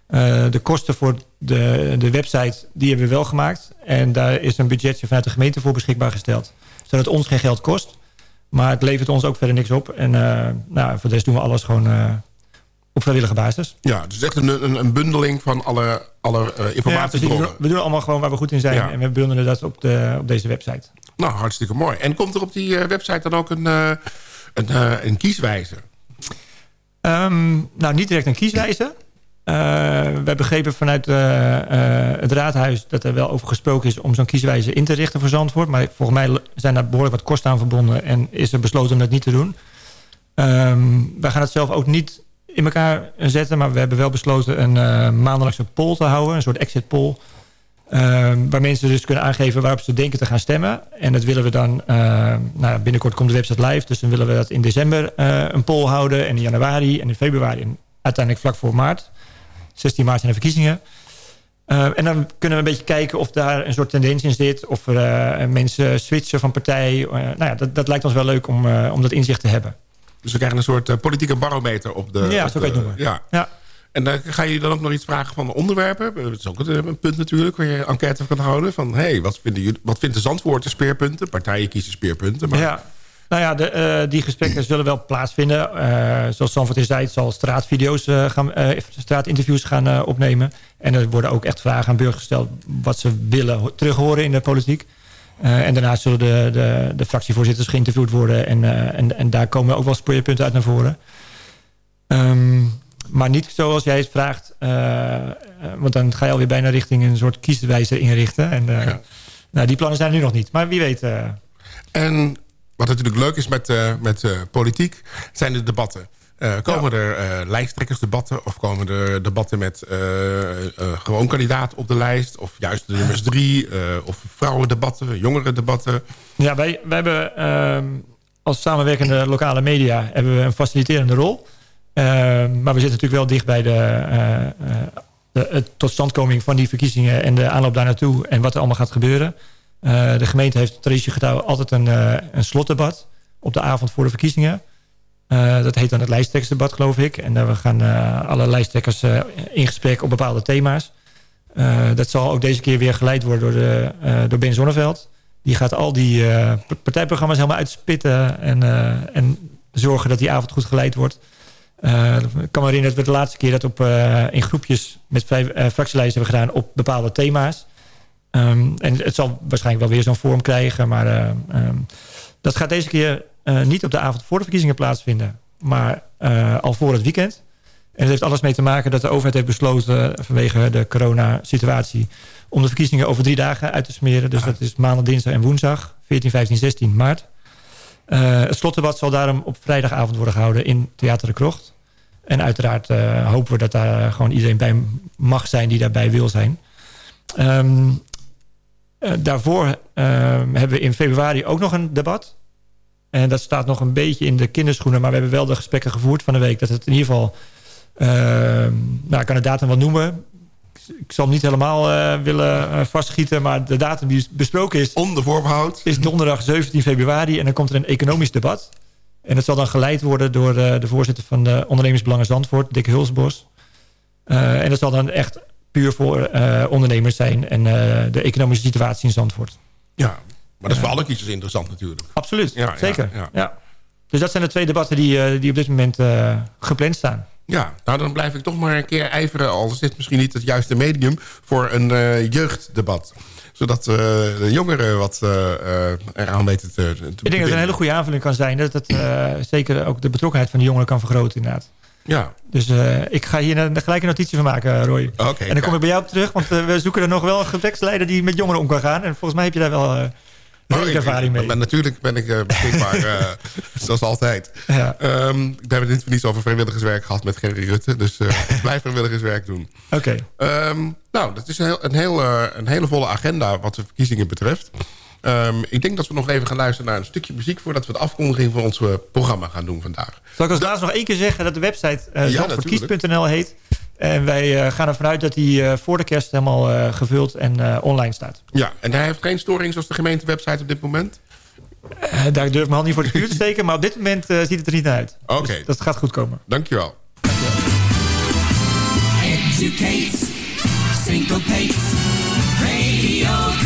Eh, de kosten voor de, de website, die hebben we wel gemaakt. En daar is een budgetje vanuit de gemeente voor beschikbaar gesteld. Zodat het ons geen geld kost. Maar het levert ons ook verder niks op. En eh, nou, voor de rest doen we alles gewoon eh, op vrijwillige basis. Ja, dus echt een, een, een bundeling van alle, alle informatiebronnen. doen, we doen allemaal gewoon waar we goed in zijn. Ja. En we bundelen dat op, de, op deze website. Nou, hartstikke mooi. En komt er op die eh, website dan ook een, eh, een, eh, een kieswijzer? Ehm, nou, niet direct een kieswijze. We hebben begrepen vanuit het raadhuis dat er wel over gesproken is om zo'n kieswijze in te richten voor Zandvoort. Maar volgens mij zijn daar behoorlijk wat kosten aan verbonden en is er besloten om dat niet te doen. Ehm wij gaan het zelf ook niet in elkaar zetten, maar we hebben wel besloten een maandelijkse poll te houden, een soort exit poll. Ehm, waar mensen dus kunnen aangeven waarop ze denken te gaan stemmen. En dat willen we dan... eh, nou, binnenkort komt de website live. Dus dan willen we dat in december eh, een poll houden. En in januari en in februari. En uiteindelijk vlak voor maart. 16 maart zijn de verkiezingen. Eh, en dan kunnen we een beetje kijken of daar een soort tendens in zit. Of er eh, mensen switchen van partij. Nou ja, dat, dat lijkt ons wel leuk om, om dat inzicht te hebben. Dus we krijgen een soort politieke barometer op de... Ja, op zo kan je het noemen. Ja. Ja. En dan ga je dan ook nog iets vragen van de onderwerpen? Dat is ook een, punt natuurlijk waar je enquête kan houden. Van, hey, wat, vinden jullie, wat vindt de Zandvoorten speerpunten? Partijen kiezen speerpunten. Maar Ja. Nou ja, de, eh, die gesprekken zullen wel plaatsvinden. Eh, zoals Sanford in zei, het zal straatvideo's eh, gaan, eh, straatinterviews gaan eh, opnemen. En er worden ook echt vragen aan burgers gesteld wat ze willen ho- terughoren in de politiek. Eh, en daarnaast zullen de, de, de fractievoorzitters geïnterviewd worden. En, eh, en, en daar komen ook wel speerpunten uit naar voren. Ehm, maar niet zoals jij het vraagt. eh, eh, want dan ga je alweer bijna richting een soort kieswijzer inrichten. En, eh, nou, die plannen zijn er nu nog niet. Maar wie weet... En wat natuurlijk leuk is met, met politiek, zijn de debatten. Komen er lijsttrekkersdebatten of komen er debatten met gewoon kandidaat op de lijst... of juist de nummers drie, of vrouwendebatten, jongerendebatten? Ja, wij, wij hebben ehm, als samenwerkende lokale media hebben we een faciliterende rol. Ehm, maar we zitten natuurlijk wel dicht bij de, eh, eh, de totstandkoming van die verkiezingen en de aanloop daar naartoe en wat er allemaal gaat gebeuren. Eh, de gemeente heeft traditie getrouw altijd een, een slotdebat op de avond voor de verkiezingen. Dat heet dan het lijsttrekkersdebat, geloof ik. En daar we gaan alle lijsttrekkers in gesprek op bepaalde thema's. Dat zal ook deze keer weer geleid worden door, de, door Ben Zonneveld. Die gaat al die partijprogramma's helemaal uitspitten... En, en zorgen dat die avond goed geleid wordt. Eh, ik kan me herinneren dat we de laatste keer dat op, eh, in groepjes... met eh, fractielijsten hebben gedaan op bepaalde thema's. Ehm, en het zal waarschijnlijk wel weer zo'n vorm krijgen. Maar eh, ehm, dat gaat deze keer niet op de avond voor de verkiezingen plaatsvinden. Maar al voor het weekend. En het heeft alles mee te maken dat de overheid heeft besloten... vanwege de coronasituatie... om de verkiezingen over drie dagen uit te smeren. Dus dat is maandag, dinsdag en woensdag. 14, 15, 16 maart. Eh, het slotdebat zal daarom op vrijdagavond worden gehouden in Theater de Krocht. En uiteraard eh, hopen we dat daar gewoon iedereen bij mag zijn die daarbij wil zijn. Ehm, eh, daarvoor ehm, hebben we in februari ook nog een debat. En dat staat nog een beetje in de kinderschoenen. Maar we hebben wel de gesprekken gevoerd van de week. Dat het in ieder geval... ehm, nou, ik kan de datum wel noemen. Ik zal hem niet helemaal eh, willen eh, vastschieten. Maar de datum die besproken is... Onder voorbehoud. Is donderdag 17 februari. En dan komt er een economisch debat. En dat zal dan geleid worden door eh, de voorzitter van de ondernemersbelangen Zandvoort, Dick Hulsbos. En dat zal dan echt puur voor ondernemers zijn en de economische situatie in Zandvoort. Ja, maar dat is voor alle kiezers interessant natuurlijk. Absoluut, Ja, zeker. ja. Ja, Dus dat zijn de twee debatten die, die op dit moment gepland staan. Ja, nou dan blijf ik toch maar een keer ijveren... al is dit misschien niet het juiste medium... voor een eh, jeugddebat. Zodat eh, de jongeren wat eh, eraan weten te, te Ik denk dat het een hele goede aanvulling kan zijn. Dat het zeker ook de betrokkenheid van de jongeren kan vergroten inderdaad. Ja. Dus ik ga hier een, gelijk een notitie van maken, Roy. Oké, en dan kom ik bij jou op terug, want we zoeken er nog wel een gespreksleider die met jongeren om kan gaan. En volgens mij heb je daar wel ervaring mee. Maar natuurlijk ben ik eh, beschikbaar, eh, zoals altijd. Ja. Ehm, ik heb het niet over vrijwilligerswerk gehad met Gerry Rutte. Dus eh, ik blijf vrijwilligerswerk doen. Oké. Ehm, nou, dat is een, heel, een, heel, een hele volle agenda wat de verkiezingen betreft. Ehm, ik denk dat we nog even gaan luisteren naar een stukje muziek... voordat we de afkondiging van ons programma gaan doen vandaag. Zal ik als laatste nog één keer zeggen dat de website uh, Ja, heet. En wij uh, gaan ervan uit dat die uh, voor de kerst helemaal uh, gevuld en online staat. Ja, en hij heeft geen storing zoals de gemeentewebsite op dit moment? Uh, daar durf ik mijn hand niet voor de vuur te steken. maar op dit moment uh, ziet het er niet naar uit. Oké. Okay. Dus dat gaat goed komen. Dankjewel. Educates, syncopates, radio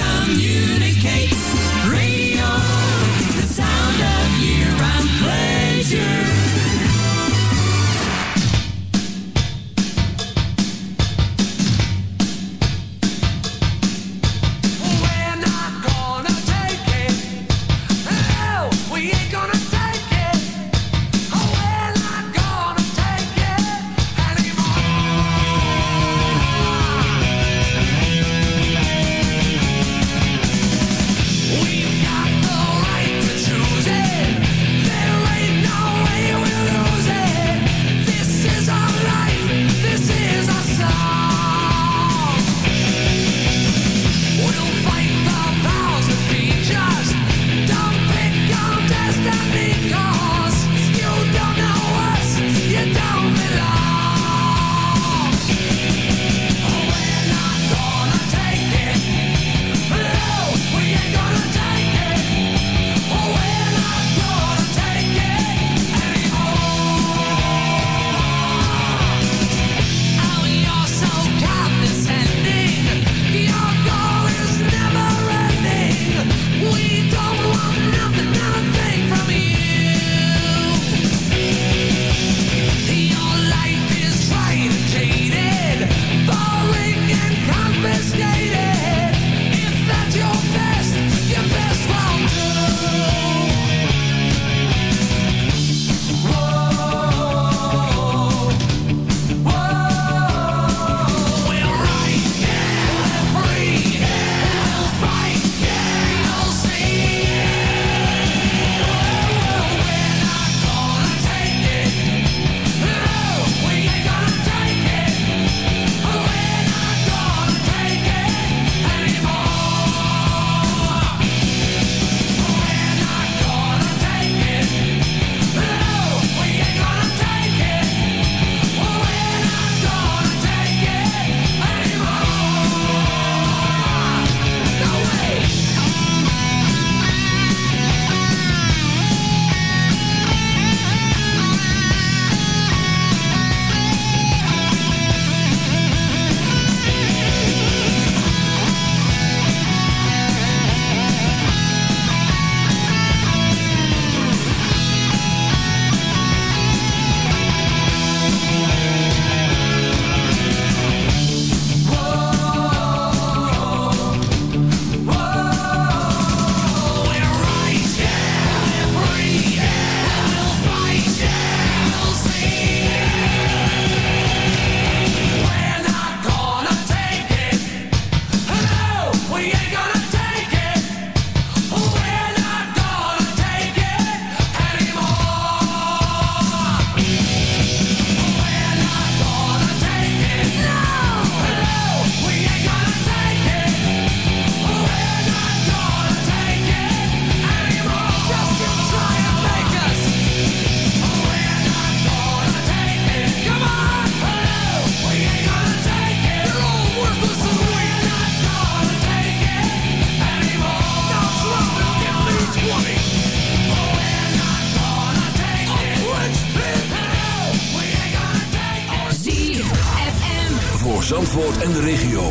en de regio.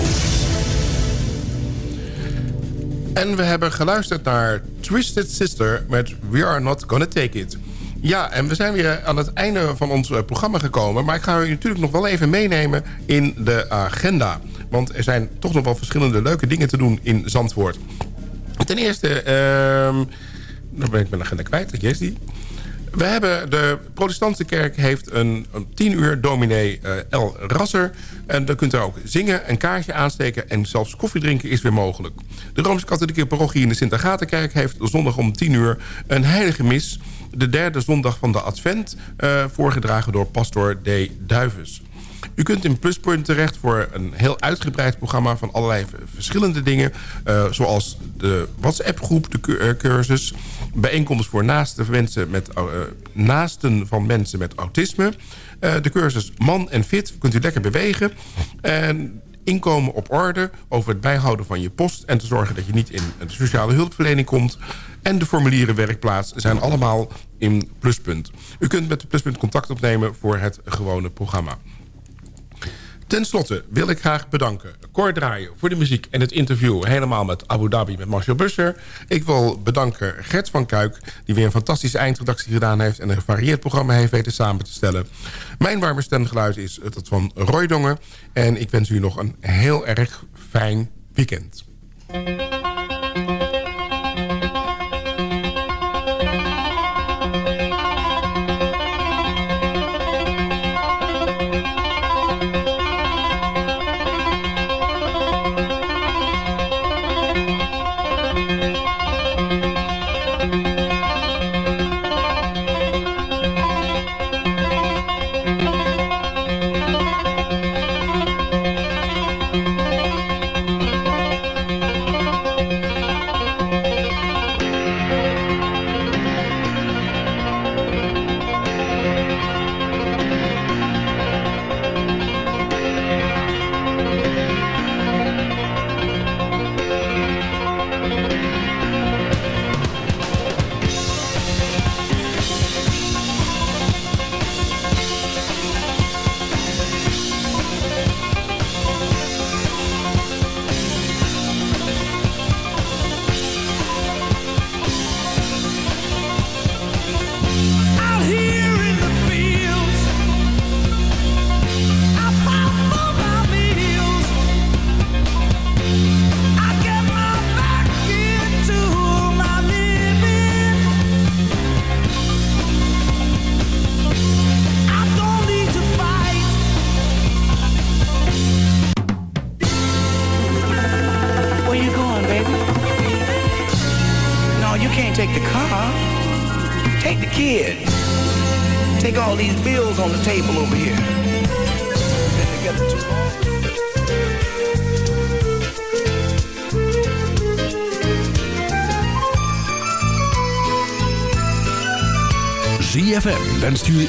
En we hebben geluisterd naar Twisted Sister met We Are Not Gonna Take It. Ja, en we zijn weer aan het einde van ons eh, programma gekomen. Maar ik ga u natuurlijk nog wel even meenemen in de agenda. Want er zijn toch nog wel verschillende leuke dingen te doen in Zandvoort. Ten eerste, dan ben ik mijn agenda kwijt. Hier is die. We hebben de protestantse kerk heeft een, een tien uur dominee eh, El Rasser. En dan kunt u ook zingen, een kaartje aansteken... en zelfs koffie drinken is weer mogelijk. De Rooms-Katholieke parochie in de Sint-Agatenkerk... heeft zondag om tien uur een heilige mis... de derde zondag van de Advent... eh, voorgedragen door pastor D. Duives. U kunt in Pluspunt terecht voor een heel uitgebreid programma... van allerlei verschillende dingen. eh, zoals de WhatsApp-groep, de cu- cursus... bijeenkomst voor naasten, mensen met, eh, naasten van mensen met autisme... eh, de cursus Man en Fit, kunt u lekker bewegen... en inkomen op orde over het bijhouden van je post... en te zorgen dat je niet in de sociale hulpverlening komt... en de formulieren werkplaats zijn allemaal in Pluspunt. U kunt met de Pluspunt contact opnemen voor het gewone programma. Ten slotte wil ik graag bedanken Cor voor de muziek en het interview... helemaal met Abu Dhabi met Marcel Busser. Ik wil bedanken Gert van Kuik... die weer een fantastische eindredactie gedaan heeft... en een gevarieerd programma heeft weten samen te stellen. Mijn warme stemgeluid is dat van Roy Dongen. En ik wens u nog een heel erg fijn weekend.